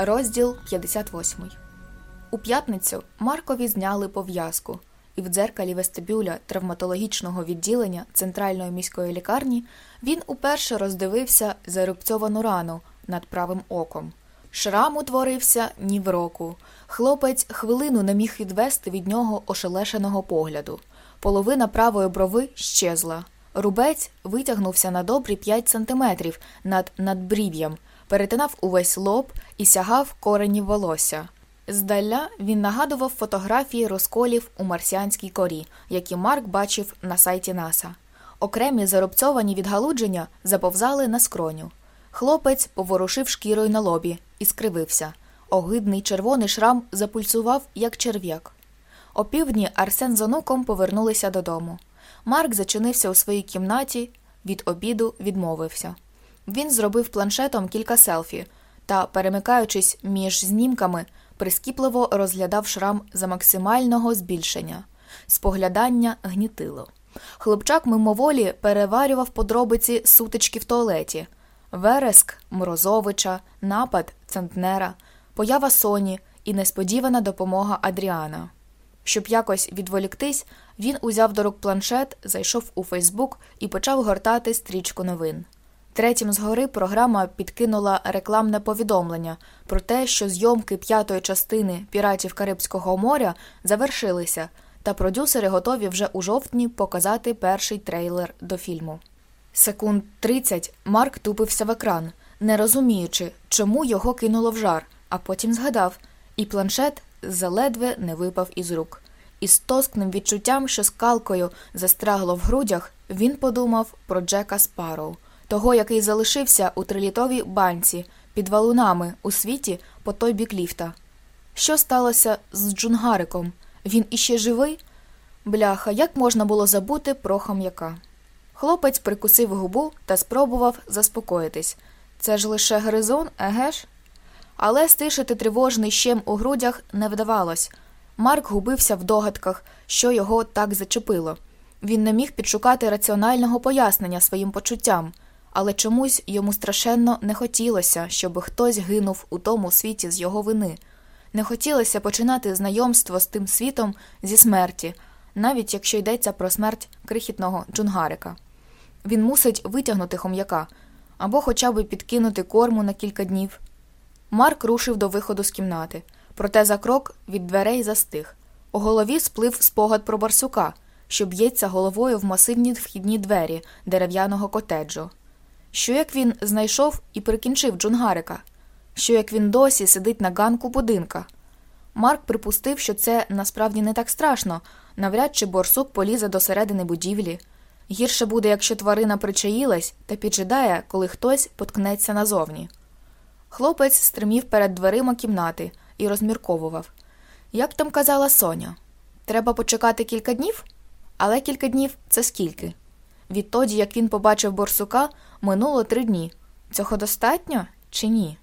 Розділ 58 У п'ятницю Маркові зняли пов'язку, і в дзеркалі вестибюля травматологічного відділення центральної міської лікарні він уперше роздивився зарубцьовану рану над правим оком. Шрам утворився ні в року. Хлопець хвилину не міг відвести від нього ошелешеного погляду. Половина правої брови щезла. Рубець витягнувся на добрі 5 сантиметрів над надбрів'ям, перетинав увесь лоб і сягав коренів волосся. Здаля він нагадував фотографії розколів у марсіанській корі, які Марк бачив на сайті НАСА. Окремі зарубцьовані відгалудження заповзали на скроню. Хлопець поворушив шкірою на лобі і скривився. Огидний червоний шрам запульсував, як черв'як. Опівдні Арсен з онуком повернулися додому. Марк зачинився у своїй кімнаті, від обіду відмовився. Він зробив планшетом кілька селфі та, перемикаючись між знімками, прискіпливо розглядав шрам за максимального збільшення. Споглядання гнітило. Хлопчак мимоволі переварював подробиці сутички в туалеті вереск Морозовича, напад центнера, поява Соні і несподівана допомога Адріана. Щоб якось відволіктись, він узяв до рук планшет, зайшов у Фейсбук і почав гортати стрічку новин. Третім згори програма підкинула рекламне повідомлення про те, що зйомки п'ятої частини піратів Карибського моря завершилися, та продюсери готові вже у жовтні показати перший трейлер до фільму. Секунд 30 Марк тупився в екран, не розуміючи, чому його кинуло в жар, а потім згадав, і планшет заледве не випав із рук. Із тоскним відчуттям, що скалкою застрягло в грудях, він подумав про Джека Спароу, того, який залишився у трилітовій банці під валунами у світі по той бік ліфта. Що сталося з Джунгариком? Він іще живий? Бляха, як можна було забути про хам'яка? Хлопець прикусив губу та спробував заспокоїтись. Це ж лише гризун, еге ж? Але стишити тривожний щем у грудях не вдавалось. Марк губився в догадках, що його так зачепило. Він не міг підшукати раціонального пояснення своїм почуттям, але чомусь йому страшенно не хотілося, щоб хтось гинув у тому світі з його вини. Не хотілося починати знайомство з тим світом зі смерті, навіть якщо йдеться про смерть крихітного джунгарика. Він мусить витягнути хом'яка або хоча б підкинути корму на кілька днів. Марк рушив до виходу з кімнати, проте за крок від дверей застиг. У голові сплив спогад про барсука, що б'ється головою в масивні вхідні двері дерев'яного котеджу. Що як він знайшов і прикінчив Джунгарика? Що як він досі сидить на ганку будинка? Марк припустив, що це насправді не так страшно, навряд чи борсук полізе до середини будівлі. Гірше буде, якщо тварина причаїлась та піджидає, коли хтось поткнеться назовні. Хлопець стримів перед дверима кімнати і розмірковував. Як там казала Соня, треба почекати кілька днів? Але кілька днів це скільки? Відтоді, як він побачив борсука, минуло три дні. Цього достатньо чи ні?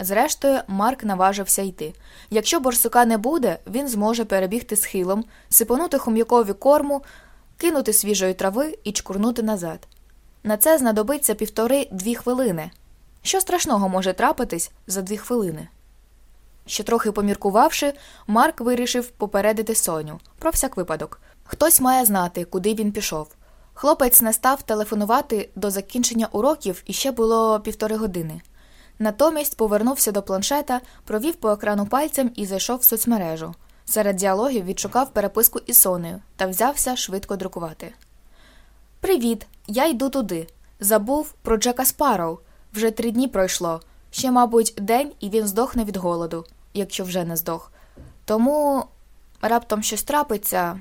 Зрештою, Марк наважився йти. Якщо борсука не буде, він зможе перебігти схилом, сипонути хом'якові корму, кинути свіжої трави і чкурнути назад. На це знадобиться півтори-дві хвилини. Що страшного може трапитись за дві хвилини? Ще трохи поміркувавши, Марк вирішив попередити Соню про всяк випадок. Хтось має знати, куди він пішов. Хлопець не став телефонувати до закінчення уроків і ще було півтори години. Натомість повернувся до планшета, провів по екрану пальцем і зайшов в соцмережу. Серед діалогів відшукав переписку із Сонею та взявся швидко друкувати. Привіт, я йду туди. Забув про Джека Спароу. Вже три дні пройшло. Ще, мабуть, день і він здохне від голоду, якщо вже не здох. Тому раптом щось трапиться.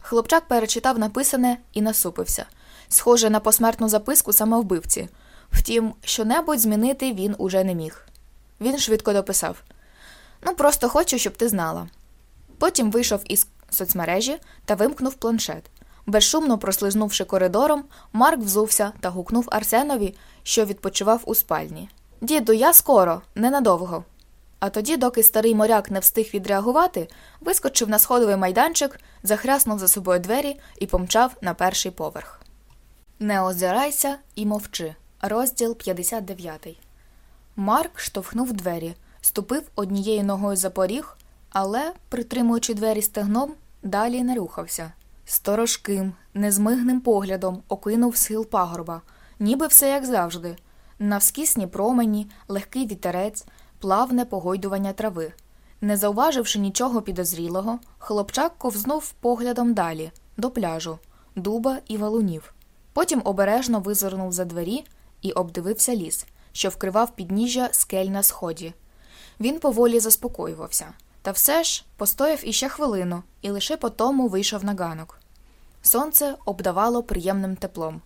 Хлопчак перечитав написане і насупився, схоже на посмертну записку самовбивці. Втім, що небудь змінити він уже не міг. Він швидко дописав Ну, просто хочу, щоб ти знала. Потім вийшов із соцмережі та вимкнув планшет. Безшумно прослизнувши коридором, Марк взувся та гукнув Арсенові, що відпочивав у спальні. Діду, я скоро, ненадовго. А тоді, доки старий моряк не встиг відреагувати, вискочив на сходовий майданчик, захряснув за собою двері і помчав на перший поверх. Не озирайся і мовчи. Розділ 59. Марк штовхнув двері, ступив однією ногою за поріг, але, притримуючи двері стегном, далі не рухався. Сторожким, незмигним поглядом окинув схил пагорба, ніби все як завжди. Навскісні промені, легкий вітерець, плавне погойдування трави. Не зауваживши нічого підозрілого, хлопчак ковзнув поглядом далі, до пляжу, дуба і валунів. Потім обережно визирнув за двері і обдивився ліс, що вкривав підніжжя скель на сході. Він поволі заспокоювався, та все ж постояв іще хвилину і лише потому вийшов на ганок. Сонце обдавало приємним теплом.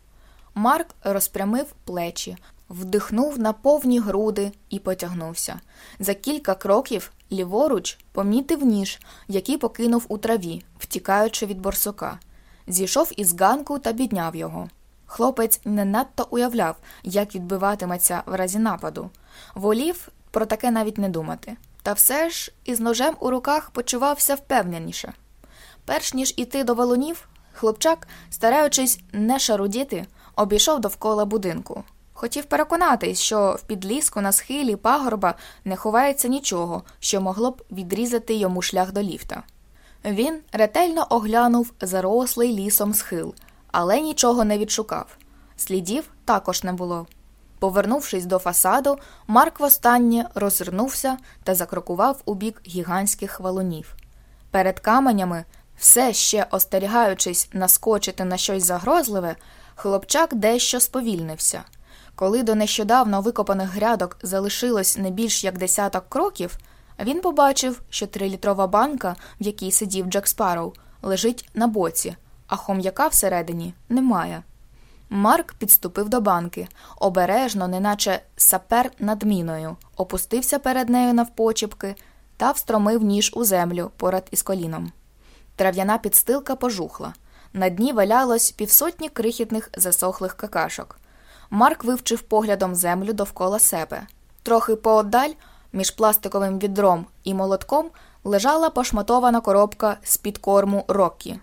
Марк розпрямив плечі, вдихнув на повні груди і потягнувся. За кілька кроків ліворуч помітив ніж, який покинув у траві, втікаючи від борсука. Зійшов із ганку та підняв його. Хлопець не надто уявляв, як відбиватиметься в разі нападу. Волів про таке навіть не думати. Та все ж із ножем у руках почувався впевненіше. Перш ніж іти до валунів, хлопчак, стараючись не шарудіти, обійшов довкола будинку. Хотів переконатись, що в підліску на схилі пагорба не ховається нічого, що могло б відрізати йому шлях до ліфта. Він ретельно оглянув зарослий лісом схил, але нічого не відшукав. Слідів також не було. Повернувшись до фасаду, Марк востаннє розвернувся та закрокував у бік гігантських валунів. Перед каменями, все ще остерігаючись наскочити на щось загрозливе, хлопчак дещо сповільнився. Коли до нещодавно викопаних грядок залишилось не більш як десяток кроків, він побачив, що трилітрова банка, в якій сидів Джек Спарроу, лежить на боці, а хом'яка всередині немає. Марк підступив до банки, обережно, неначе сапер над міною, опустився перед нею навпочіпки та встромив ніж у землю поряд із коліном. Трав'яна підстилка пожухла. На дні валялось півсотні крихітних засохлих какашок. Марк вивчив поглядом землю довкола себе. Трохи поодаль, між пластиковим відром і молотком, лежала пошматована коробка з під корму Роккі.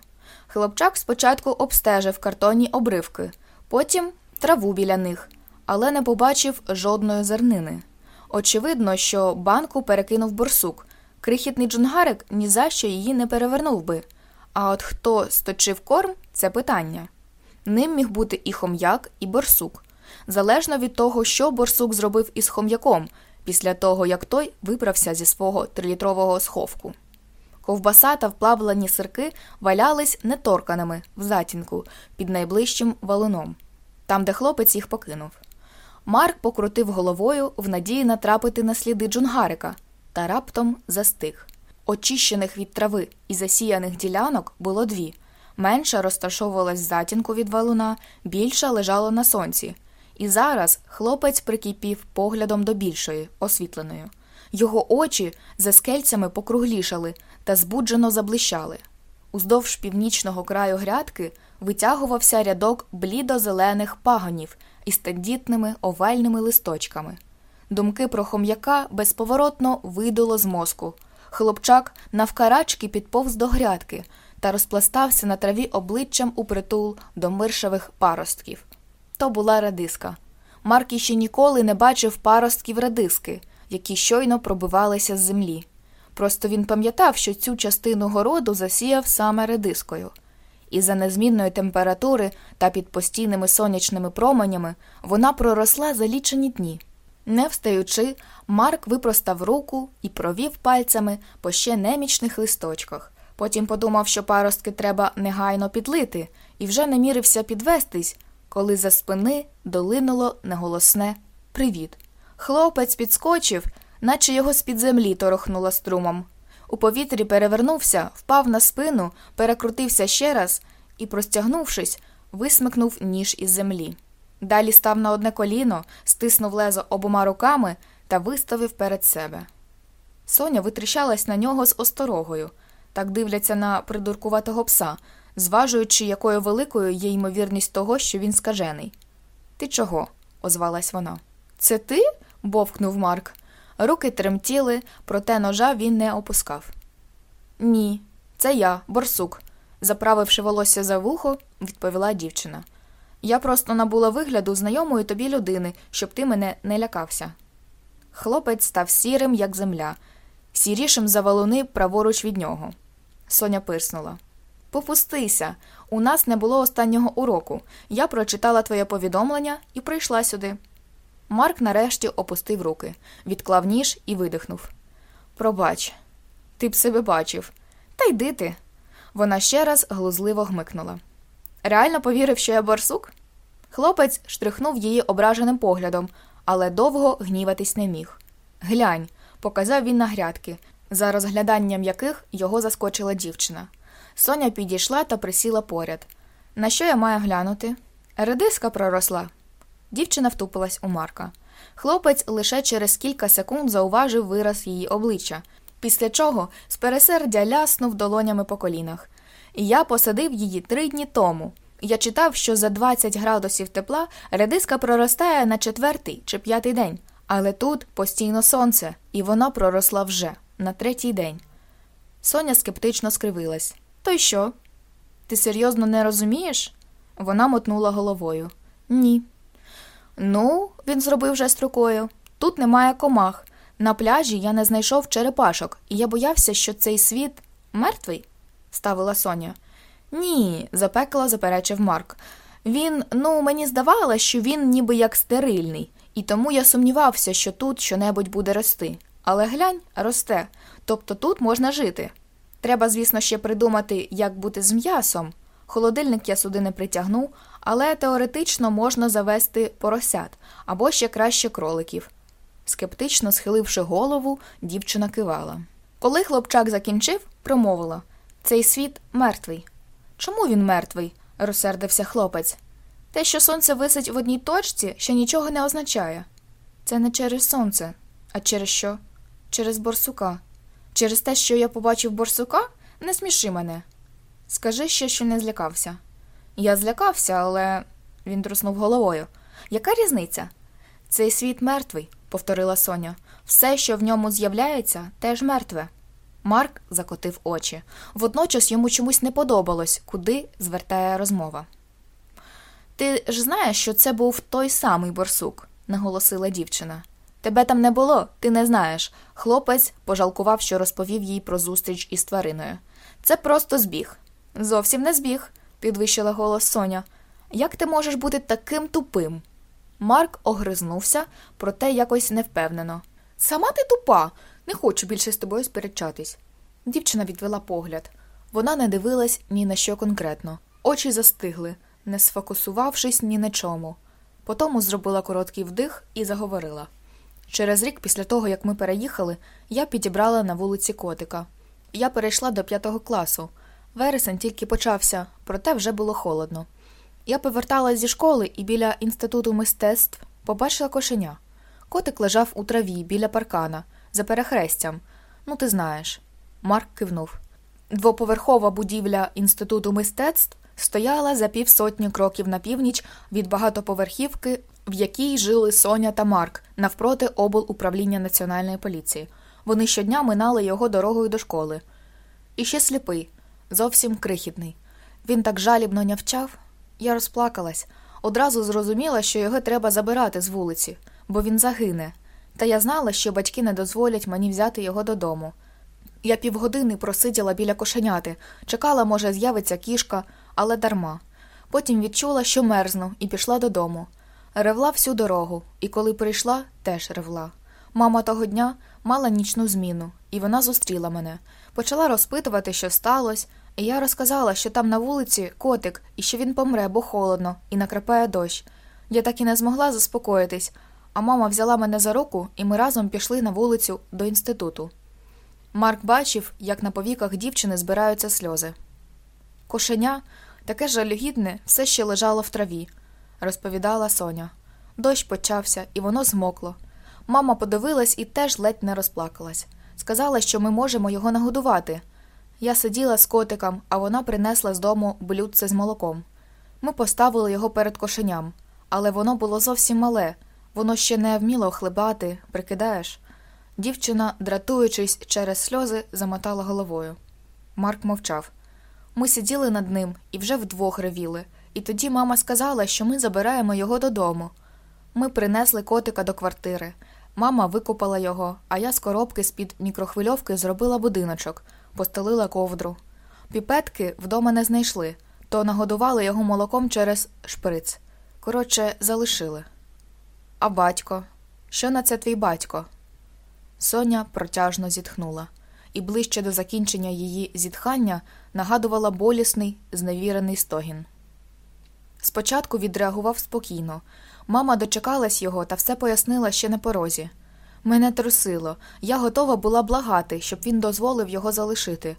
Хлопчак спочатку обстежив картонні обривки, потім траву біля них, але не побачив жодної зернини. Очевидно, що банку перекинув борсук. Крихітний джунгарик ні за що її не перевернув би. А от хто сточив корм це питання. Ним міг бути і хом'як, і борсук, залежно від того, що борсук зробив із хом'яком після того, як той вибрався зі свого трилітрового сховку. Ковбаса та вплавлені сирки валялись неторканими в затінку під найближчим валуном, там, де хлопець їх покинув. Марк покрутив головою в надії натрапити на сліди джунгарика та раптом застиг. Очищених від трави і засіяних ділянок було дві. Менша розташовувалась в затінку від валуна, більша лежала на сонці. І зараз хлопець прикипів поглядом до більшої, освітленої. Його очі за скельцями покруглішали та збуджено заблищали. Уздовж північного краю грядки витягувався рядок блідо-зелених пагонів із тендітними овальними листочками. Думки про хом'яка безповоротно видуло з мозку. Хлопчак навкарачки підповз до грядки та розпластався на траві обличчям у притул до миршевих паростків. То була радиска. Марк іще ніколи не бачив паростків радиски, які щойно пробивалися з землі. Просто він пам'ятав, що цю частину городу засіяв саме редискою. І за незмінної температури та під постійними сонячними променями вона проросла за лічені дні. Не встаючи, Марк випростав руку і провів пальцями по ще немічних листочках. Потім подумав, що паростки треба негайно підлити, і вже намірився підвестись, коли за спини долинуло неголосне Привіт. Хлопець підскочив, наче його з під землі торохнуло струмом. У повітрі перевернувся, впав на спину, перекрутився ще раз і, простягнувшись, висмикнув ніж із землі. Далі став на одне коліно, стиснув лезо обома руками та виставив перед себе. Соня витріщалась на нього з осторогою, так дивляться на придуркуватого пса, зважуючи, якою великою є ймовірність того, що він скажений. Ти чого? озвалась вона. Це ти? бовкнув Марк. Руки тремтіли, проте ножа він не опускав. Ні, це я, борсук, заправивши волосся за вухо, відповіла дівчина. Я просто набула вигляду знайомої тобі людини, щоб ти мене не лякався. Хлопець став сірим, як земля, сірішим за валуни праворуч від нього. Соня пирснула. Попустися, у нас не було останнього уроку. Я прочитала твоє повідомлення і прийшла сюди. Марк нарешті опустив руки, відклав ніж і видихнув. Пробач, ти б себе бачив. Та йди ти. Вона ще раз глузливо гмикнула. Реально повірив, що я борсук? Хлопець штрихнув її ображеним поглядом, але довго гніватись не міг. Глянь, показав він на грядки, за розгляданням яких його заскочила дівчина. Соня підійшла та присіла поряд. На що я маю глянути? Редиска проросла. Дівчина втупилась у Марка. Хлопець лише через кілька секунд зауважив вираз її обличчя, після чого з пересердя ляснув долонями по колінах. Я посадив її три дні тому. Я читав, що за 20 градусів тепла редиска проростає на четвертий чи п'ятий день, але тут постійно сонце, і вона проросла вже на третій день. Соня скептично скривилась. То й що? Ти серйозно не розумієш? Вона мотнула головою. Ні. Ну, він зробив жест рукою. Тут немає комах. На пляжі я не знайшов черепашок, і я боявся, що цей світ мертвий, ставила Соня. Ні, запекла, заперечив Марк. Він, ну, мені здавалося, що він ніби як стерильний, і тому я сумнівався, що тут щонебудь буде рости. Але глянь, росте, тобто тут можна жити. Треба, звісно, ще придумати, як бути з м'ясом. Холодильник я сюди не притягну, але теоретично можна завести поросят або ще краще кроликів. Скептично схиливши голову, дівчина кивала. Коли хлопчак закінчив, промовила цей світ мертвий. Чому він мертвий? розсердився хлопець. Те, що сонце висить в одній точці, ще нічого не означає. Це не через сонце, а через що? Через борсука. Через те, що я побачив борсука, не сміши мене. Скажи ще, що не злякався. Я злякався, але він труснув головою. Яка різниця? Цей світ мертвий, повторила Соня. Все, що в ньому з'являється, теж мертве. Марк закотив очі. Водночас йому чомусь не подобалось, куди звертає розмова. Ти ж знаєш, що це був той самий борсук, наголосила дівчина. Тебе там не було, ти не знаєш. Хлопець пожалкував, що розповів їй про зустріч із твариною. Це просто збіг. Зовсім не збіг, підвищила голос Соня. Як ти можеш бути таким тупим? Марк огризнувся, проте якось невпевнено. Сама ти тупа, не хочу більше з тобою сперечатись. Дівчина відвела погляд. Вона не дивилась ні на що конкретно. Очі застигли, не сфокусувавшись ні на чому. Потому зробила короткий вдих і заговорила. Через рік після того, як ми переїхали, я підібрала на вулиці котика. Я перейшла до п'ятого класу. Вересень тільки почався, проте вже було холодно. Я поверталась зі школи і біля інституту мистецтв побачила кошеня. Котик лежав у траві біля паркана, за перехрестям. Ну, ти знаєш. Марк кивнув. Двоповерхова будівля інституту мистецтв стояла за півсотні кроків на північ від багатоповерхівки, в якій жили Соня та Марк навпроти облуправління національної поліції. Вони щодня минали його дорогою до школи. І ще сліпий, зовсім крихітний. Він так жалібно нявчав. Я розплакалась, одразу зрозуміла, що його треба забирати з вулиці, бо він загине. Та я знала, що батьки не дозволять мені взяти його додому. Я півгодини просиділа біля кошеняти, чекала, може, з'явиться кішка, але дарма. Потім відчула, що мерзну, і пішла додому. Ревла всю дорогу, і коли прийшла, теж ревла. Мама того дня мала нічну зміну, і вона зустріла мене. Почала розпитувати, що сталося, і я розказала, що там на вулиці котик, і що він помре, бо холодно, і накрапає дощ. Я так і не змогла заспокоїтись, а мама взяла мене за руку, і ми разом пішли на вулицю до інституту. Марк бачив, як на повіках дівчини збираються сльози. Кошеня, таке жалюгідне, все ще лежало в траві, розповідала Соня. Дощ почався, і воно змокло. Мама подивилась і теж ледь не розплакалась. Сказала, що ми можемо його нагодувати. Я сиділа з котиком, а вона принесла з дому блюдце з молоком. Ми поставили його перед кошеням, але воно було зовсім мале, воно ще не вміло хлебати, прикидаєш. Дівчина, дратуючись через сльози, замотала головою. Марк мовчав. Ми сиділи над ним і вже вдвох ревіли, і тоді мама сказала, що ми забираємо його додому. Ми принесли котика до квартири. Мама викупала його, а я з коробки з-під мікрохвильовки зробила будиночок, постелила ковдру. Піпетки вдома не знайшли, то нагодували його молоком через шприц. Коротше, залишили. А батько? Що на це твій батько? Соня протяжно зітхнула, і ближче до закінчення її зітхання нагадувала болісний, зневірений стогін. Спочатку відреагував спокійно. Мама дочекалась його та все пояснила ще на порозі. Мене трусило, я готова була благати, щоб він дозволив його залишити,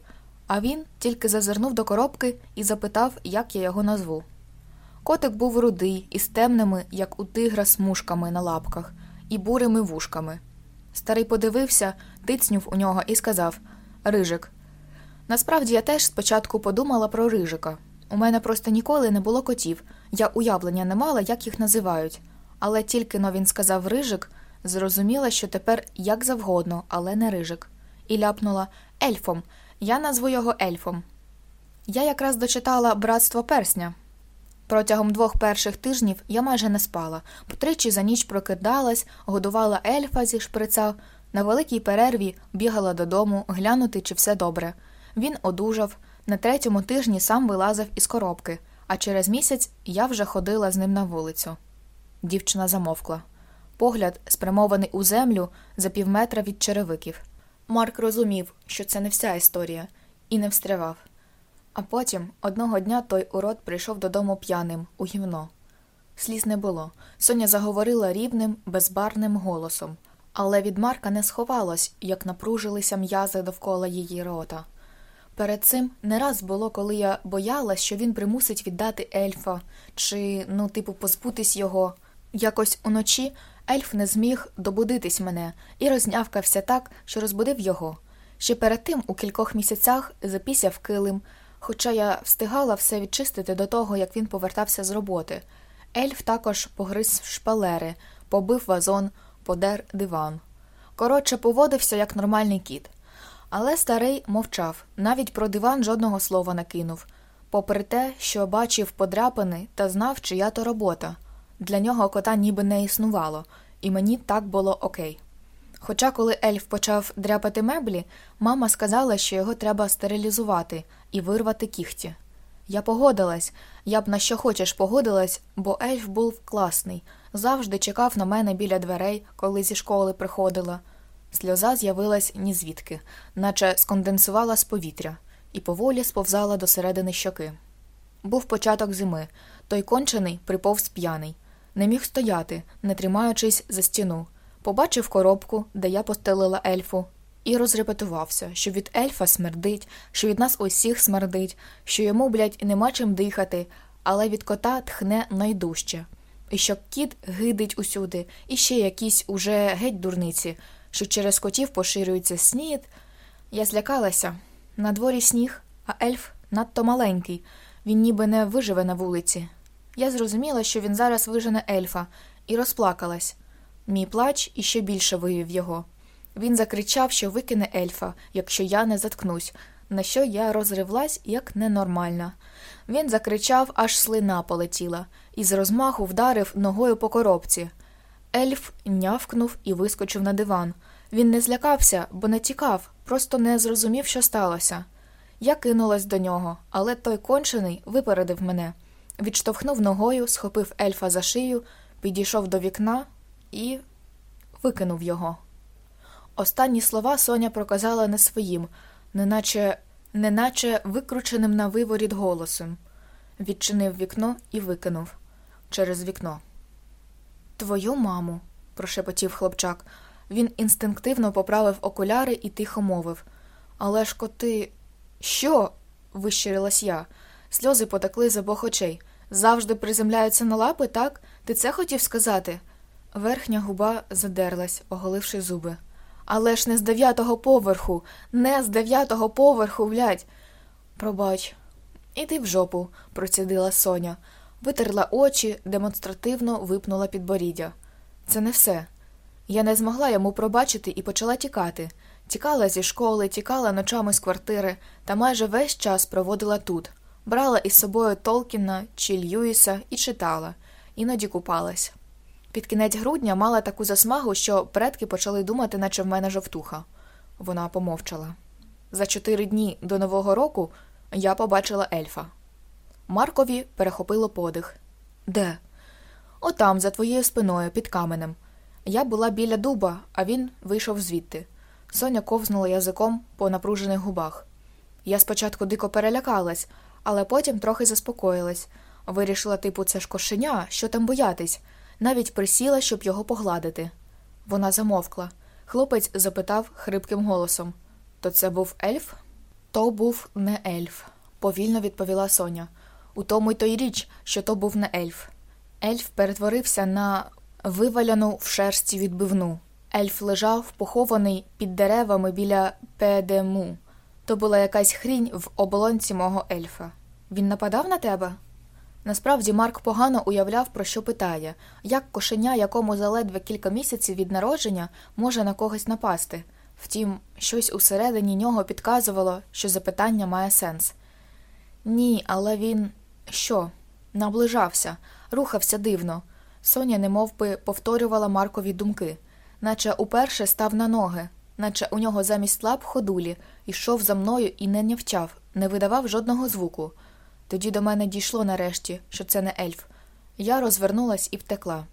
а він тільки зазирнув до коробки і запитав, як я його назву. Котик був рудий, із темними, як у тигра, смужками на лапках, і бурими вушками. Старий подивився, тицнюв у нього і сказав Рижик. Насправді я теж спочатку подумала про рижика. У мене просто ніколи не було котів, я уявлення не мала, як їх називають. Але тільки но він сказав рижик, зрозуміла, що тепер як завгодно, але не рижик. І ляпнула ельфом. Я назву його ельфом. Я якраз дочитала братство персня. Протягом двох перших тижнів я майже не спала, потричі за ніч прокидалась, годувала ельфа зі шприца, на великій перерві бігала додому глянути, чи все добре. Він одужав, на третьому тижні сам вилазив із коробки, а через місяць я вже ходила з ним на вулицю. Дівчина замовкла. Погляд, спрямований у землю за півметра від черевиків. Марк розумів, що це не вся історія, і не встрявав. А потім одного дня той урод прийшов додому п'яним у гівно. Сліз не було. Соня заговорила рівним, безбарним голосом, але від Марка не сховалось, як напружилися м'язи довкола її рота. Перед цим не раз було, коли я боялась, що він примусить віддати ельфа, чи, ну, типу, позбутись його. Якось уночі ельф не зміг добудитись мене і рознявкався так, що розбудив його. Ще перед тим, у кількох місяцях, запісяв килим, хоча я встигала все відчистити до того, як він повертався з роботи. Ельф також погриз шпалери, побив вазон, подер диван. Коротше, поводився як нормальний кіт. Але старий мовчав, навіть про диван жодного слова не кинув, попри те, що бачив подряпини та знав, чия то робота. Для нього кота ніби не існувало, і мені так було окей. Хоча, коли ельф почав дряпати меблі, мама сказала, що його треба стерилізувати і вирвати кіхті. Я погодилась, я б на що хочеш погодилась, бо ельф був класний, завжди чекав на мене біля дверей, коли зі школи приходила. Сльоза з'явилась ні звідки, наче сконденсувала з повітря, і поволі сповзала до середини щоки. Був початок зими, той кончений приповз п'яний. Не міг стояти, не тримаючись за стіну. Побачив коробку, де я постелила ельфу, і розрепетувався, що від ельфа смердить, що від нас усіх смердить, що йому, блядь, нема чим дихати, але від кота тхне найдужче. І що кіт гидить усюди, і ще якісь уже геть дурниці, що через котів поширюється снід. Я злякалася. На дворі сніг, а ельф надто маленький, він ніби не виживе на вулиці. Я зрозуміла, що він зараз вижене ельфа, і розплакалась. Мій плач іще більше вивів його. Він закричав, що викине ельфа, якщо я не заткнусь, на що я розривлась як ненормальна. Він закричав, аж слина полетіла, і з розмаху вдарив ногою по коробці. Ельф нявкнув і вискочив на диван. Він не злякався, бо не тікав, просто не зрозумів, що сталося. Я кинулась до нього, але той кончений випередив мене. Відштовхнув ногою, схопив ельфа за шию, підійшов до вікна і викинув його. Останні слова Соня проказала не своїм, неначе неначе викрученим на виворіт голосом. Відчинив вікно і викинув через вікно. Твою маму, прошепотів хлопчак. Він інстинктивно поправив окуляри і тихо мовив. Але ж коти. Що? вищирилась я. Сльози потекли з обох очей. Завжди приземляються на лапи, так? Ти це хотів сказати? Верхня губа задерлась, оголивши зуби. Але ж не з дев'ятого поверху, не з дев'ятого поверху, блядь. Пробач. Іди в жопу, процідила Соня, витерла очі, демонстративно випнула підборіддя. Це не все. Я не змогла йому пробачити і почала тікати. Тікала зі школи, тікала ночами з квартири та майже весь час проводила тут. Брала із собою Толкіна чи Льюіса і читала, іноді купалась. Під кінець грудня мала таку засмагу, що предки почали думати, наче в мене жовтуха. Вона помовчала. За чотири дні до Нового року я побачила ельфа. Маркові перехопило подих. Де? Отам, за твоєю спиною, під каменем. Я була біля дуба, а він вийшов звідти. Соня ковзнула язиком по напружених губах. Я спочатку дико перелякалась, але потім трохи заспокоїлась. Вирішила, типу, це ж кошеня, що там боятись, навіть присіла, щоб його погладити. Вона замовкла. Хлопець запитав хрипким голосом То це був ельф? То був не ельф, повільно відповіла Соня. У тому й то й річ, що то був не ельф. Ельф перетворився на виваляну в шерсті відбивну. Ельф лежав, похований під деревами біля Педему. То була якась хрінь в оболонці мого ельфа. Він нападав на тебе? Насправді Марк погано уявляв, про що питає, як кошеня, якому заледве кілька місяців від народження, може на когось напасти. Втім, щось усередині нього підказувало, що запитання має сенс. Ні, але він що? Наближався, рухався дивно. Соня немов би повторювала Маркові думки, наче уперше став на ноги, наче у нього замість лап ходулі, йшов за мною і не нявчав, не видавав жодного звуку. Тоді до мене дійшло нарешті, що це не ельф. Я розвернулась і втекла.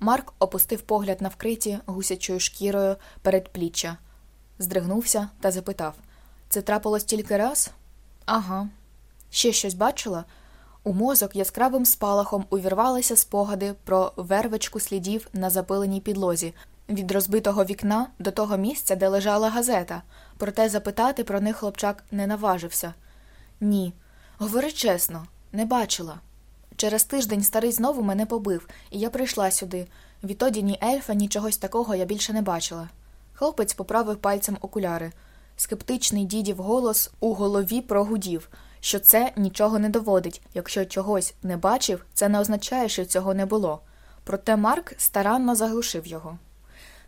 Марк опустив погляд на вкриті гусячою шкірою перед пліччя, здригнувся та запитав Це трапилось тільки раз? Ага. Ще щось бачила? У мозок яскравим спалахом увірвалися спогади про вервичку слідів на запиленій підлозі, від розбитого вікна до того місця, де лежала газета, проте запитати про них хлопчак не наважився. Ні, говори чесно, не бачила. Через тиждень старий знову мене побив, і я прийшла сюди. Відтоді ні ельфа, ні чогось такого я більше не бачила. Хлопець поправив пальцем окуляри. Скептичний дідів голос у голові прогудів, що це нічого не доводить. Якщо чогось не бачив, це не означає, що цього не було. Проте Марк старанно заглушив його.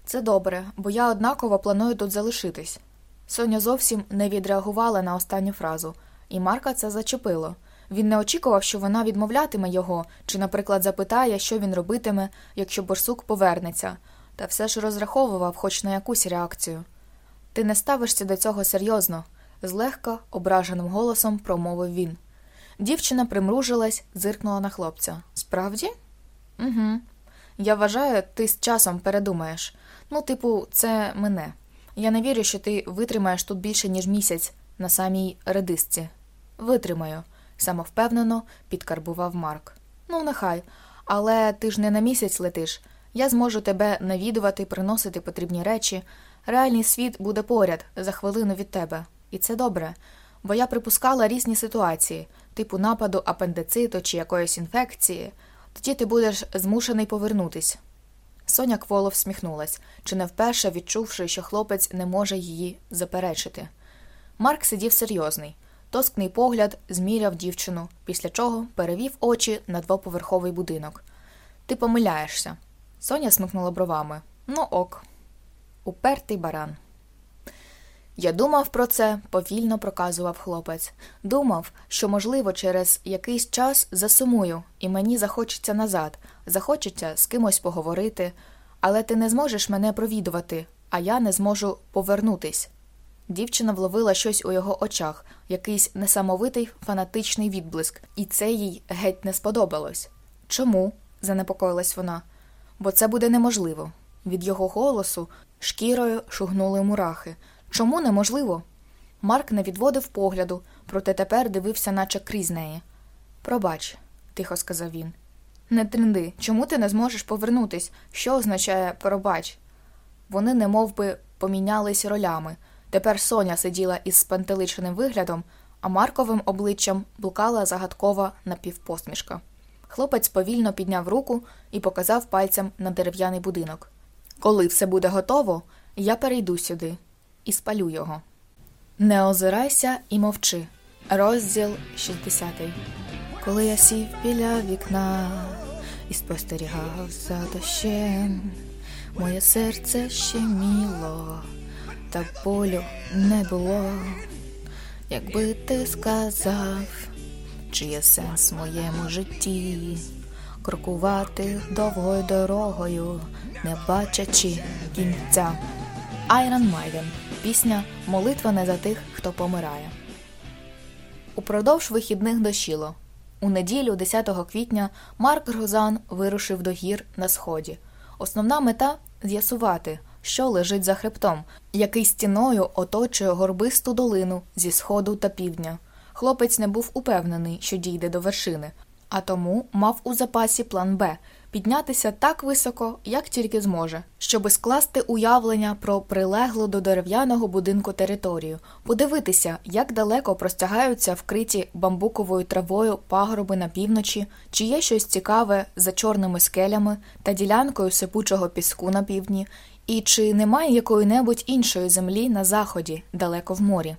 Це добре, бо я однаково планую тут залишитись. Соня зовсім не відреагувала на останню фразу, і Марка це зачепило. Він не очікував, що вона відмовлятиме його, чи, наприклад, запитає, що він робитиме, якщо борсук повернеться, та все ж розраховував хоч на якусь реакцію. Ти не ставишся до цього серйозно, злегка ображеним голосом промовив він. Дівчина примружилась, зиркнула на хлопця. Справді? Угу. Я вважаю, ти з часом передумаєш. Ну, типу, це мене. Я не вірю, що ти витримаєш тут більше, ніж місяць на самій редисці. Витримаю, самовпевнено підкарбував Марк. Ну, нехай. Але ти ж не на місяць летиш. Я зможу тебе навідувати, приносити потрібні речі. Реальний світ буде поряд за хвилину від тебе. І це добре. Бо я припускала різні ситуації, типу нападу апендициту чи якоїсь інфекції. Тоді ти будеш змушений повернутись. Соня кволо всміхнулась, чи не вперше відчувши, що хлопець не може її заперечити. Марк сидів серйозний, тоскний погляд зміряв дівчину, після чого перевів очі на двоповерховий будинок. Ти помиляєшся. Соня смикнула бровами. Ну ок. Упертий баран. Я думав про це, повільно проказував хлопець. Думав, що, можливо, через якийсь час засумую, і мені захочеться назад, захочеться з кимось поговорити, але ти не зможеш мене провідувати, а я не зможу повернутись. Дівчина вловила щось у його очах, якийсь несамовитий фанатичний відблиск, і це їй геть не сподобалось. Чому? занепокоїлась вона. Бо це буде неможливо. Від його голосу шкірою шугнули мурахи. Чому неможливо? Марк не відводив погляду, проте тепер дивився, наче крізь неї. Пробач, тихо сказав він. Не тренди, чому ти не зможеш повернутись? Що означає пробач? Вони не би, помінялись ролями. Тепер Соня сиділа із спантеличеним виглядом, а Марковим обличчям блукала загадкова напівпосмішка. Хлопець повільно підняв руку і показав пальцем на дерев'яний будинок. Коли все буде готово, Я перейду сюди і спалю його. Не озирайся і мовчи. Розділ 60 Коли я сів біля вікна і спостерігав за дощем, моє серце щеміло, та болю не було. Якби ти сказав, чи є сенс в моєму житті, крокувати довгою дорогою, не бачачи кінця. Iron Maiden. Пісня Молитва не за тих, хто помирає. Упродовж вихідних дощило. У неділю, 10 квітня, Марк Грозан вирушив до гір на сході. Основна мета з'ясувати, що лежить за хребтом, який стіною оточує горбисту долину зі сходу та півдня. Хлопець не був упевнений, що дійде до вершини, а тому мав у запасі план Б піднятися так високо, як тільки зможе, щоби скласти уявлення про прилеглу до дерев'яного будинку територію, подивитися, як далеко простягаються вкриті бамбуковою травою пагорби на півночі, чи є щось цікаве за чорними скелями та ділянкою сипучого піску на півдні, і чи немає якої-небудь іншої землі на заході, далеко в морі.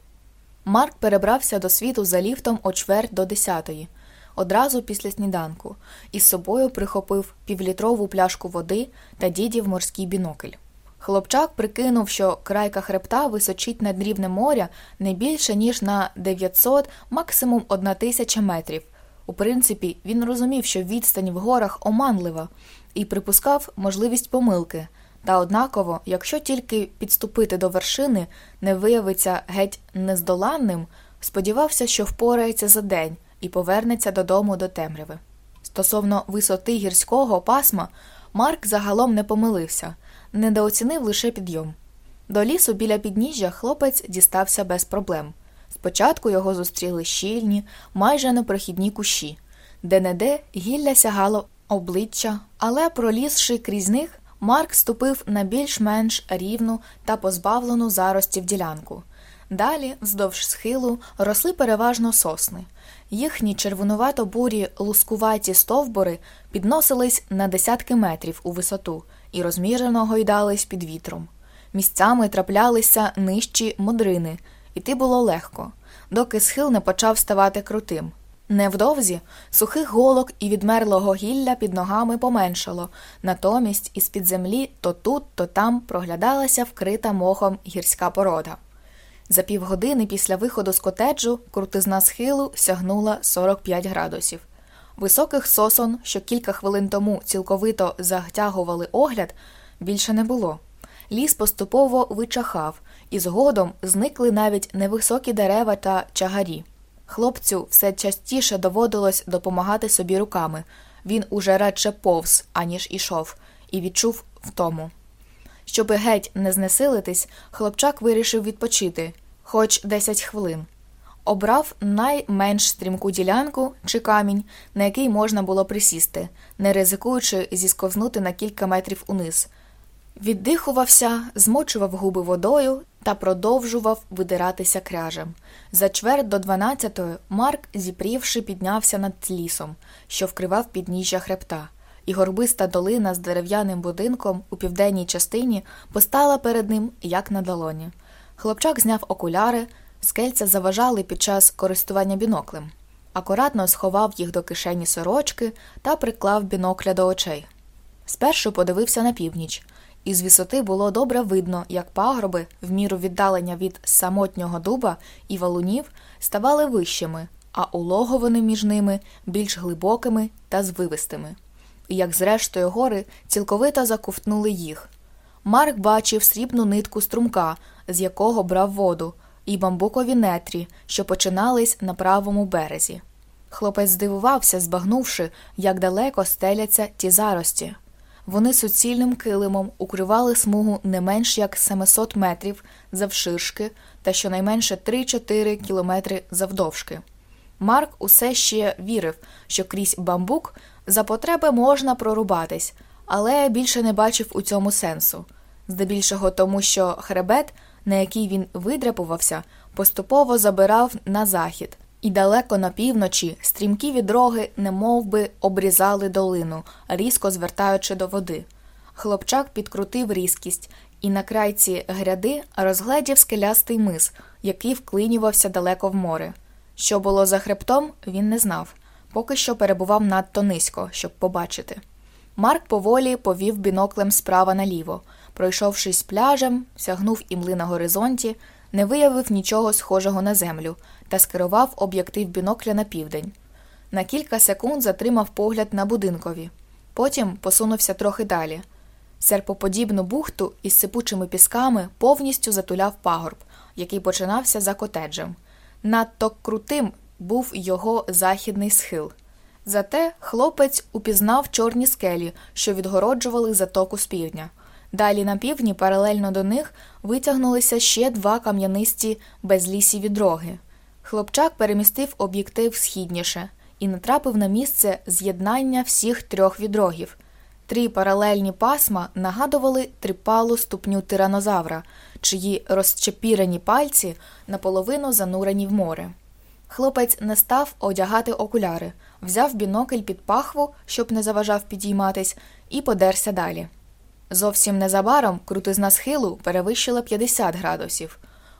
Марк перебрався до світу за ліфтом о чверть до десятої одразу після сніданку, і з собою прихопив півлітрову пляшку води та дідів морський бінокль. Хлопчак прикинув, що крайка хребта височить над рівнем моря не більше ніж на 900, максимум 1000 метрів. У принципі, він розумів, що відстань в горах оманлива, і припускав можливість помилки. Та однаково, якщо тільки підступити до вершини не виявиться геть нездоланним, сподівався, що впорається за день і повернеться додому до темряви. Стосовно висоти гірського пасма, Марк загалом не помилився, недооцінив лише підйом. До лісу біля підніжжя хлопець дістався без проблем. Спочатку його зустріли щільні, майже непрохідні кущі, де неде гілля сягало обличчя, але пролізши крізь них, Марк ступив на більш-менш рівну та позбавлену заростів ділянку. Далі, вздовж схилу, росли переважно сосни. Їхні червонувато бурі лускуваті стовбури підносились на десятки метрів у висоту і розмірено гойдались під вітром. Місцями траплялися нижчі модрини, іти було легко, доки схил не почав ставати крутим. Невдовзі сухих голок і відмерлого гілля під ногами поменшало, натомість із під землі то тут, то там проглядалася вкрита мохом гірська порода. За півгодини після виходу з котеджу крутизна схилу сягнула 45 градусів. Високих сосон, що кілька хвилин тому цілковито загтягували огляд, більше не було. Ліс поступово вичахав, і згодом зникли навіть невисокі дерева та чагарі. Хлопцю все частіше доводилось допомагати собі руками. Він уже радше повз, аніж ішов, і відчув втому. Щоби геть не знесилитись, хлопчак вирішив відпочити, хоч 10 хвилин. Обрав найменш стрімку ділянку чи камінь, на який можна було присісти, не ризикуючи зісковзнути на кілька метрів униз. Віддихувався, змочував губи водою та продовжував видиратися кряжем. За чверть до дванадцятої Марк, зіпрівши, піднявся над лісом, що вкривав підніжжя хребта, і горбиста долина з дерев'яним будинком у південній частині постала перед ним, як на долоні. Хлопчак зняв окуляри, скельця заважали під час користування біноклем, акуратно сховав їх до кишені сорочки та приклав бінокля до очей. Спершу подивився на північ, і з висоти було добре видно, як пагроби, в міру віддалення від самотнього дуба і валунів, ставали вищими, а улоговини між ними більш глибокими та звивистими, як зрештою гори цілковито заковтнули їх. Марк бачив срібну нитку струмка, з якого брав воду, і бамбукові нетрі, що починались на правому березі. Хлопець здивувався, збагнувши, як далеко стеляться ті зарості. Вони суцільним килимом укривали смугу не менш як 700 метрів завширшки та щонайменше 3-4 кілометри завдовжки. Марк усе ще вірив, що крізь бамбук за потреби можна прорубатись, але більше не бачив у цьому сенсу, здебільшого тому, що хребет, на який він видряпувався, поступово забирав на захід, і далеко на півночі стрімкі відроги не би, обрізали долину, різко звертаючи до води. Хлопчак підкрутив різкість і на крайці гряди розгледів скелястий мис, який вклинювався далеко в море. Що було за хребтом, він не знав, поки що перебував надто низько, щоб побачити. Марк поволі повів біноклем справа наліво, пройшовшись пляжем, сягнув імли на горизонті, не виявив нічого схожого на землю та скерував об'єктив бінокля на південь. На кілька секунд затримав погляд на будинкові, потім посунувся трохи далі. Серпоподібну бухту із сипучими пісками повністю затуляв пагорб, який починався за котеджем. Надто крутим був його західний схил. Зате хлопець упізнав чорні скелі, що відгороджували затоку з півдня. Далі на півдні, паралельно до них, витягнулися ще два кам'янисті безлісі відроги. Хлопчак перемістив об'єктив східніше і натрапив на місце з'єднання всіх трьох відрогів. Три паралельні пасма нагадували трипалу ступню тиранозавра, чиї розчепірені пальці наполовину занурені в море. Хлопець не став одягати окуляри, взяв бінокль під пахву, щоб не заважав підійматись, і подерся далі. Зовсім незабаром крутизна схилу перевищила 50 градусів.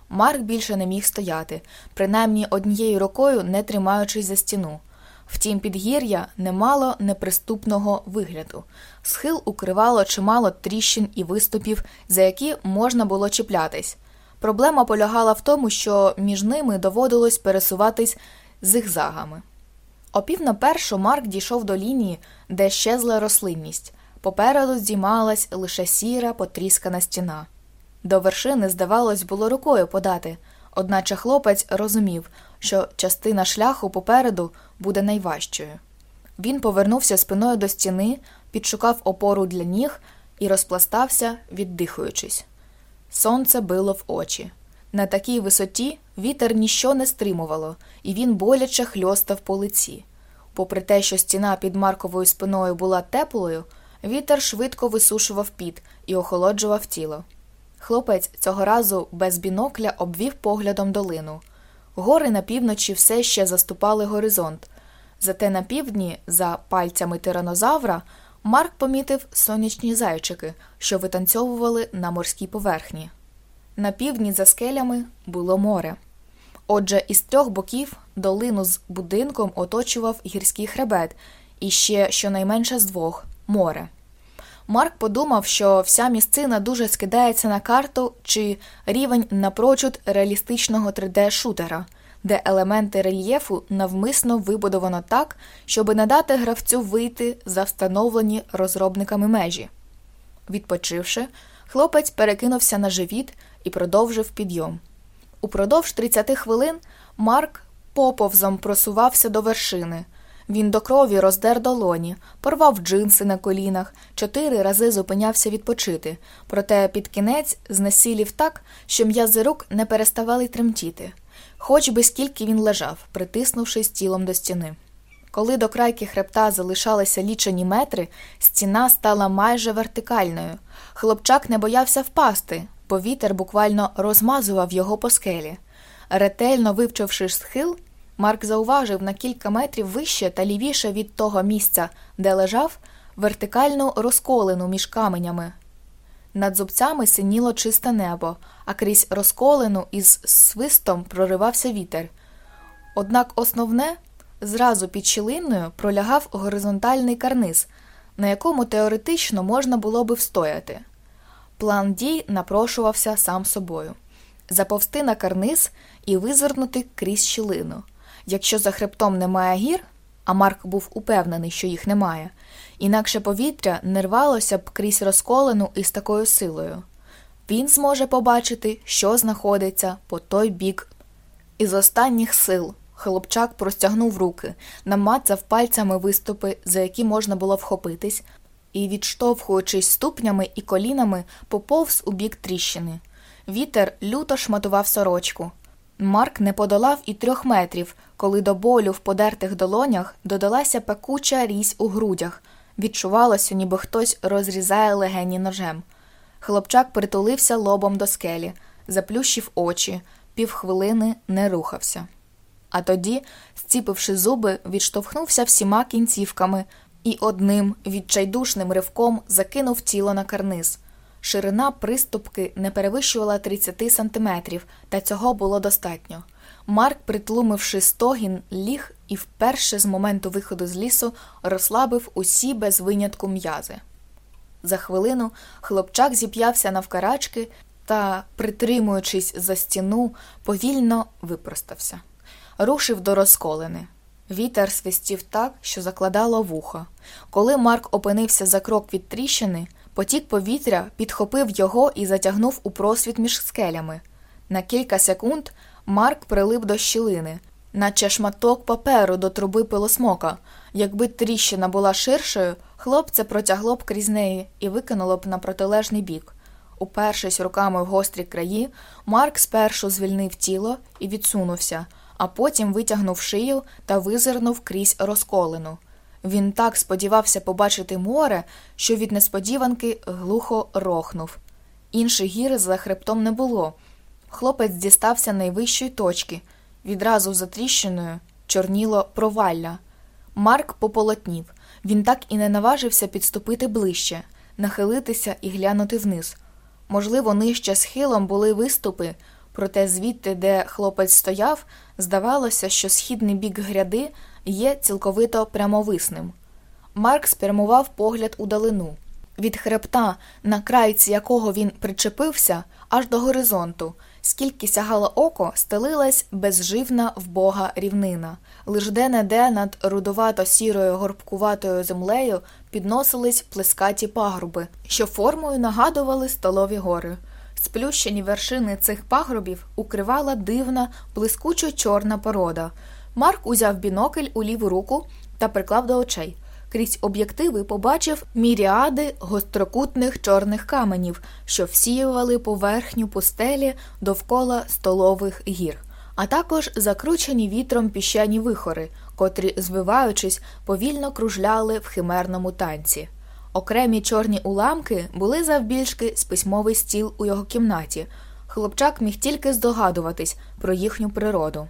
Марк більше не міг стояти, принаймні однією рукою не тримаючись за стіну. Втім, підгір'я не мало неприступного вигляду. Схил укривало чимало тріщин і виступів, за які можна було чіплятись. Проблема полягала в тому, що між ними доводилось пересуватись зигзагами. О пів на першу Марк дійшов до лінії, де щезла рослинність. Попереду здіймалась лише сіра, потріскана стіна. До вершини, здавалось, було рукою подати, одначе хлопець розумів, що частина шляху попереду буде найважчою. Він повернувся спиною до стіни, підшукав опору для ніг і розпластався, віддихуючись. Сонце било в очі. На такій висоті вітер ніщо не стримувало, і він боляче хльостав по лиці. Попри те, що стіна під Марковою спиною була теплою, вітер швидко висушував піт і охолоджував тіло. Хлопець цього разу без бінокля обвів поглядом долину. Гори на півночі все ще заступали горизонт. Зате на півдні, за пальцями тиранозавра, Марк помітив сонячні зайчики, що витанцьовували на морській поверхні. На півдні за скелями було море. Отже, із трьох боків долину з будинком оточував гірський хребет, і ще щонайменше з двох море. Марк подумав, що вся місцина дуже скидається на карту чи рівень напрочуд реалістичного 3D-шутера, де елементи рельєфу навмисно вибудовано так, щоб не дати гравцю вийти за встановлені розробниками межі. Відпочивши, хлопець перекинувся на живіт і продовжив підйом. Упродовж 30 хвилин Марк поповзом просувався до вершини. Він до крові роздер долоні, порвав джинси на колінах, чотири рази зупинявся відпочити, проте під кінець знесілів так, що м'язи рук не переставали тремтіти, хоч би скільки він лежав, притиснувшись тілом до стіни. Коли до крайки хребта залишалися лічені метри, стіна стала майже вертикальною. Хлопчак не боявся впасти, бо вітер буквально розмазував його по скелі. Ретельно вивчивши схил, Марк зауважив на кілька метрів вище та лівіше від того місця, де лежав, вертикальну розколену між каменями. Над зубцями синіло чисте небо, а крізь розколену із свистом проривався вітер. Однак основне зразу під щілиною пролягав горизонтальний карниз, на якому теоретично можна було би встояти. План дій напрошувався сам собою заповзти на карниз і визирнути крізь щілину. Якщо за хребтом немає гір, а Марк був упевнений, що їх немає, інакше повітря не рвалося б крізь розколену із такою силою. Він зможе побачити, що знаходиться по той бік. Із останніх сил хлопчак простягнув руки, намацав пальцями виступи, за які можна було вхопитись, і, відштовхуючись ступнями і колінами, поповз у бік тріщини. Вітер люто шматував сорочку. Марк не подолав і трьох метрів, коли до болю в подертих долонях додалася пекуча різь у грудях. Відчувалося, ніби хтось розрізає легені ножем. Хлопчак притулився лобом до скелі, заплющив очі, півхвилини не рухався. А тоді, зціпивши зуби, відштовхнувся всіма кінцівками і одним відчайдушним ривком закинув тіло на карниз. Ширина приступки не перевищувала 30 сантиметрів, та цього було достатньо. Марк, притлумивши стогін, ліг і вперше з моменту виходу з лісу розслабив усі без винятку м'язи. За хвилину хлопчак зіп'явся навкарачки та, притримуючись за стіну, повільно випростався. Рушив до розколини. Вітер свистів так, що закладало вуха. Коли Марк опинився за крок від тріщини, потік повітря підхопив його і затягнув у просвіт між скелями. На кілька секунд Марк прилип до щілини, наче шматок паперу до труби пилосмока. Якби тріщина була ширшою, хлопця протягло б крізь неї і викинуло б на протилежний бік. Упершись руками в гострі краї, Марк спершу звільнив тіло і відсунувся, а потім витягнув шию та визирнув крізь розколину. Він так сподівався побачити море, що від несподіванки глухо рохнув. Інших гір за хребтом не було. Хлопець дістався найвищої точки. Відразу за тріщиною чорніло провалля. Марк пополотнів. Він так і не наважився підступити ближче, нахилитися і глянути вниз. Можливо, нижче схилом були виступи, проте звідти, де хлопець стояв, здавалося, що східний бік гряди є цілковито прямовисним. Марк спрямував погляд у далину. Від хребта, на крайці якого він причепився, аж до горизонту, скільки сягало око, стелилась безживна вбога рівнина, лиш де не де над рудовато сірою горбкуватою землею підносились плескаті пагруби, що формою нагадували столові гори. Сплющені вершини цих пагрубів укривала дивна, блискучо чорна порода. Марк узяв бінокль у ліву руку та приклав до очей. Крізь об'єктиви побачив міріади гострокутних чорних каменів, що всіювали поверхню пустелі довкола столових гір, а також закручені вітром піщані вихори, котрі, звиваючись, повільно кружляли в химерному танці. Окремі чорні уламки були завбільшки з письмовий стіл у його кімнаті. Хлопчак міг тільки здогадуватись про їхню природу.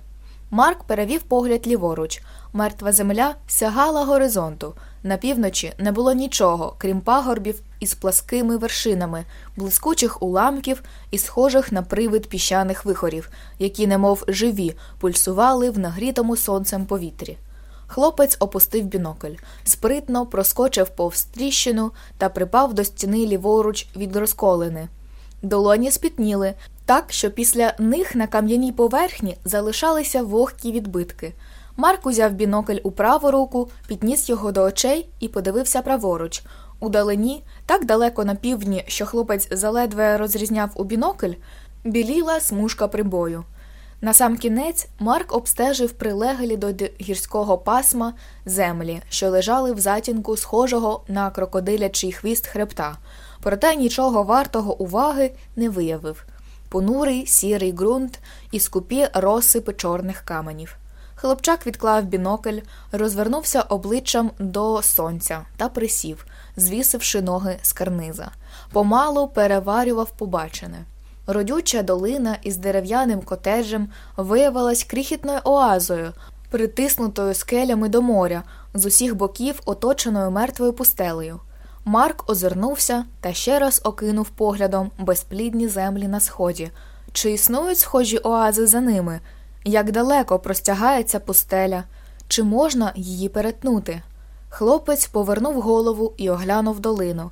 Марк перевів погляд ліворуч. Мертва земля сягала горизонту. На півночі не було нічого, крім пагорбів із пласкими вершинами, блискучих уламків і схожих на привид піщаних вихорів, які, немов живі, пульсували в нагрітому сонцем повітрі. Хлопець опустив бінокль, спритно проскочив повз тріщину та припав до стіни ліворуч від розколини. Долоні спітніли, так що після них на кам'яній поверхні залишалися вогкі відбитки. Марк узяв бінокль у праву руку, підніс його до очей і подивився праворуч. Удалині, так далеко на півдні, що хлопець заледве розрізняв у бінокль, біліла смужка прибою. Насамкінець Марк обстежив прилеглі до гірського пасма землі, що лежали в затінку схожого на крокодилячий хвіст хребта, проте нічого вартого уваги не виявив понурий сірий ґрунт і скупі розсипи чорних каменів. Хлопчак відклав бінокль, розвернувся обличчям до сонця та присів, звісивши ноги з карниза. Помалу переварював побачене. Родюча долина із дерев'яним котеджем виявилась крихітною оазою, притиснутою скелями до моря, з усіх боків оточеною мертвою пустелею. Марк озирнувся та ще раз окинув поглядом безплідні землі на сході. Чи існують схожі оази за ними? Як далеко простягається пустеля, чи можна її перетнути? Хлопець повернув голову і оглянув долину.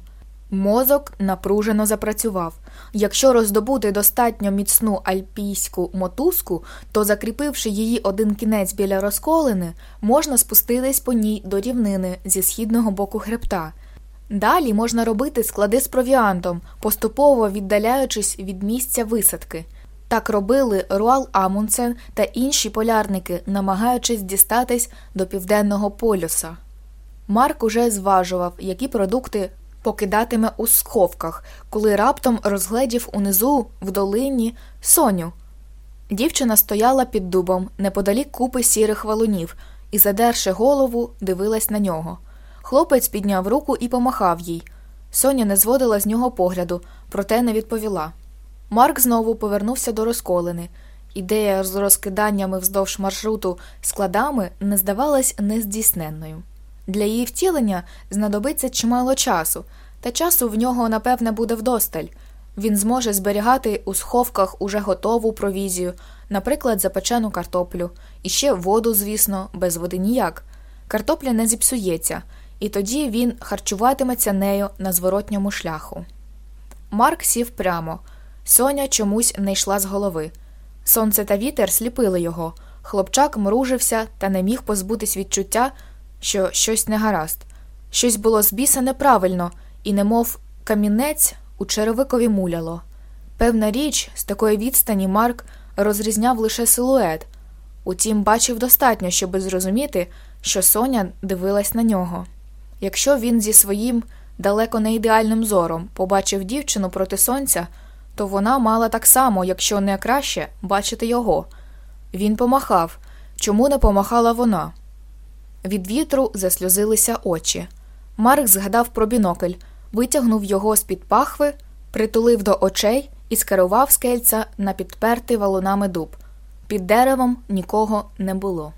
Мозок напружено запрацював. Якщо роздобути достатньо міцну альпійську мотузку, то, закріпивши її один кінець біля розколини, можна спуститись по ній до рівнини зі східного боку хребта. Далі можна робити склади з провіантом, поступово віддаляючись від місця висадки. Так робили Руал Амундсен та інші полярники, намагаючись дістатись до південного полюса. Марк уже зважував, які продукти покидатиме у сховках, коли раптом розгледів унизу в долині Соню. Дівчина стояла під дубом неподалік купи сірих валунів і, задерши голову, дивилась на нього. Хлопець підняв руку і помахав їй. Соня не зводила з нього погляду, проте не відповіла. Марк знову повернувся до розколини. Ідея з розкиданнями вздовж маршруту складами не здавалась нездійсненною. Для її втілення знадобиться чимало часу, Та часу в нього, напевне, буде вдосталь. Він зможе зберігати у сховках уже готову провізію, наприклад, запечену картоплю, і ще воду, звісно, без води ніяк. Картопля не зіпсується, і тоді він харчуватиметься нею на зворотньому шляху. Марк сів прямо. Соня чомусь не йшла з голови. Сонце та вітер сліпили його. Хлопчак мружився та не міг позбутись відчуття, що щось не гаразд. Щось було з біса неправильно, і, немов камінець, у черевикові муляло. Певна річ, з такої відстані Марк розрізняв лише силует, утім, бачив достатньо, щоби зрозуміти, що Соня дивилась на нього. Якщо він зі своїм далеко не ідеальним зором побачив дівчину проти сонця, то вона мала так само, якщо не краще, бачити його. Він помахав. Чому не помахала вона? Від вітру засльозилися очі. Марк згадав про бінокль, витягнув його з під пахви, притулив до очей і скерував скельця на підпертий валунами дуб. Під деревом нікого не було.